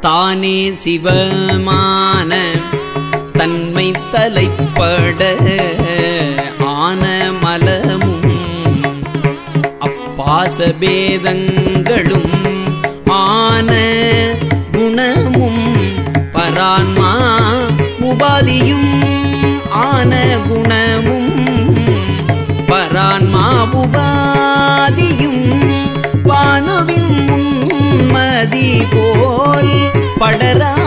தானே சிவமான தன்மை தலைப்பட ஆன மலமும் அப்பாசபேதங்களும் ஆன குணமும் பரான்மா உபாதியும் ஆன குணமும் பரான்மா உபாதியும் படரா?